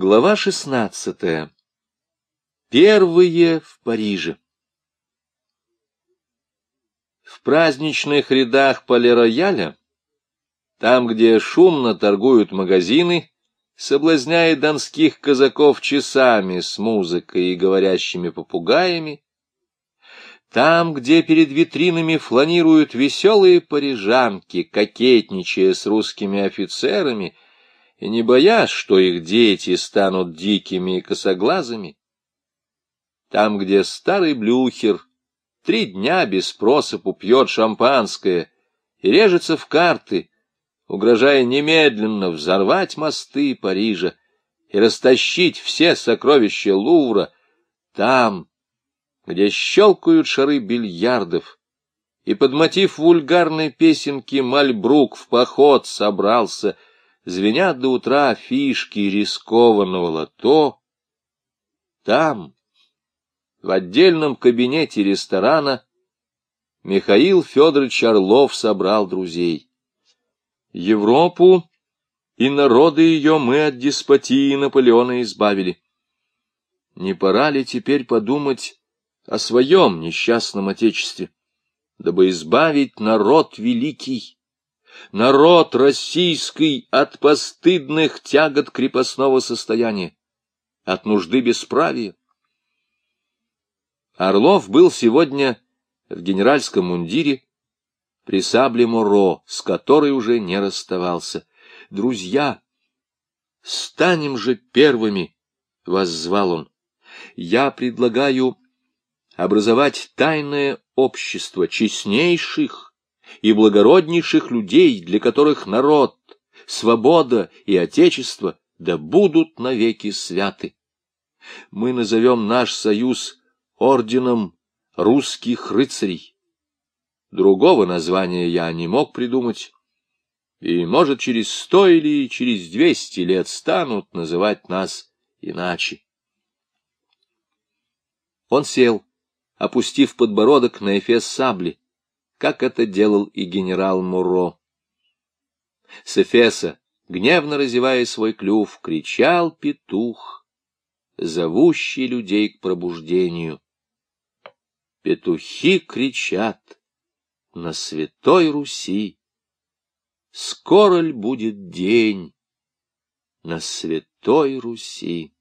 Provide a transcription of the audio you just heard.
Глава шестнадцатая. Первые в Париже. В праздничных рядах полирояля, там, где шумно торгуют магазины, соблазняя донских казаков часами с музыкой и говорящими попугаями, там, где перед витринами фланируют веселые парижанки, кокетничая с русскими офицерами — и не боясь, что их дети станут дикими и косоглазыми. Там, где старый блюхер три дня без просыпу пьет шампанское и режется в карты, угрожая немедленно взорвать мосты Парижа и растащить все сокровища Лувра, там, где щелкают шары бильярдов, и под мотив вульгарной песенки Мальбрук в поход собрался — звенят до утра фишки рискованного лото, там, в отдельном кабинете ресторана, Михаил Федорович Орлов собрал друзей. Европу и народы ее мы от деспотии Наполеона избавили. Не пора ли теперь подумать о своем несчастном отечестве, дабы избавить народ великий народ российский от постыдных тягот крепостного состояния, от нужды бесправия. Орлов был сегодня в генеральском мундире при сабле Моро, с которой уже не расставался. «Друзья, станем же первыми!» — воззвал он. «Я предлагаю образовать тайное общество честнейших, и благороднейших людей, для которых народ, свобода и отечество да будут навеки святы. Мы назовем наш союз орденом русских рыцарей. Другого названия я не мог придумать, и, может, через сто или через двести лет станут называть нас иначе. Он сел, опустив подбородок на эфес сабли, как это делал и генерал Муро. С Эфеса, гневно разевая свой клюв, кричал петух, зовущий людей к пробуждению. Петухи кричат на святой Руси. Скоро ль будет день на святой Руси?